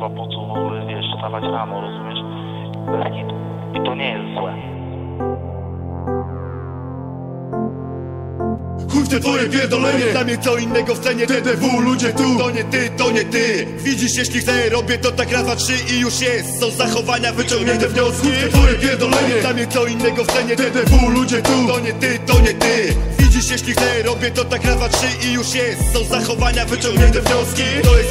kurwa po co w ogóle wiesz, wstawać rano, rozumiesz? I to nie jest złe. Chuj te twoje pierdolenie. Dla mnie co innego w scenie TDW Ludzie tu. To nie ty, to nie ty. Widzisz jeśli chcę robię to tak raz, dwa, trzy i już jest. Są zachowania wyciągnięte wnioski. Chuj te twoje pierdolenie. Dla mnie co innego w scenie TDW Ludzie tu. To nie ty, to nie ty. Widzisz jeśli chcę robię to tak raz, dwa, trzy i już jest. Są zachowania wyciągnięte wnioski. To jest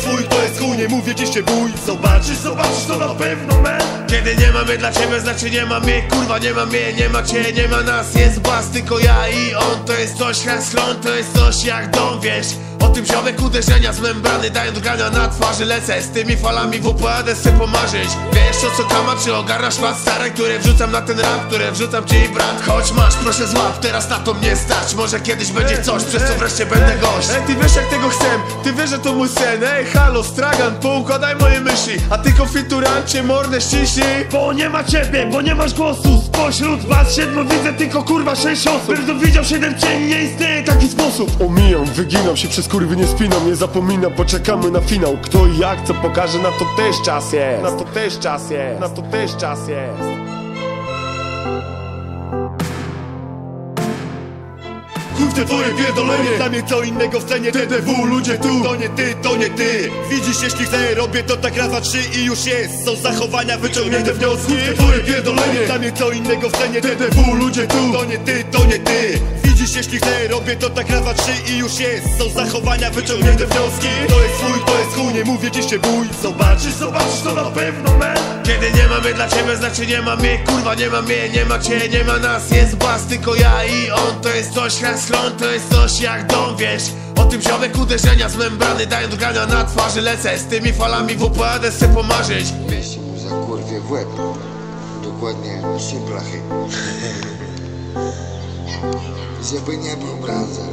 się bój. Zobaczysz, zobaczysz to na pewno man Kiedy nie mamy dla ciebie, znaczy nie ma mnie. Kurwa nie ma mnie, nie ma cię, nie ma nas. Jest bas, tylko ja i on. To jest coś Heslon, to jest coś jak dom, wiesz tym ziomek uderzenia z membrany Dają do grania na twarzy. Lecę z tymi falami w opojadę se pomarzyć. Wiesz o co kama, czy ogarnasz fan stare Które wrzucam na ten rap, które wrzucam ci brat. Chodź masz, proszę złap, teraz na to mnie stać. Może kiedyś będzie coś, przez co wreszcie będę gość. Ej, ty wiesz jak tego chcę, ty wiesz, że to mój sen. Ej, halo, stragan, poukładaj moje myśli. A ty konfiturancie, mordę ściśnij. Bo nie ma ciebie, bo nie masz głosu. Spośród was siedmiu widzę tylko kurwa sześć osób. Bym widział siedem cieni, nie istnieje taki sposób. Omijam, wyginam się przez kurwy, nie spinam, nie zapominam, poczekamy na finał. Kto i jak, co pokaże, na to też czas jest. Na to też czas jest, na to też czas jest Chuj w te twoje pierdolenie. Dla mnie co innego w scenie TDW Ludzie tu. To nie ty, to nie ty. Widzisz jeśli chcę robię to tak raz, trzy i już jest. Są zachowania wyciągnięte wnioski Chuj w te twoje pierdolenie. Dla mnie co innego w scenie TDW Ludzie tu. To nie ty, to nie ty. Widzisz jeśli chcę robię to tak raz, trzy i już jest. Są zachowania wyciągnięte wnioski To jest twój, to jest chuj, nie mówię dziś się bój. Zobaczysz, zobaczysz to na pewno man Kiedy nie mamy dla ciebie, znaczy nie ma mnie Kurwa nie ma mnie, nie ma cię, nie ma nas Jest bas, tylko ja i on To jest coś Heslon, to jest coś jak dom, wiesz O tym ziomek uderzenia z membrany Dają do grania na twarzy Lecę z tymi falami w opojadę se pomarzyć Mieści mu zakurwie w łeb. Dokładnie trzy blachy. Żeby nie był brązer.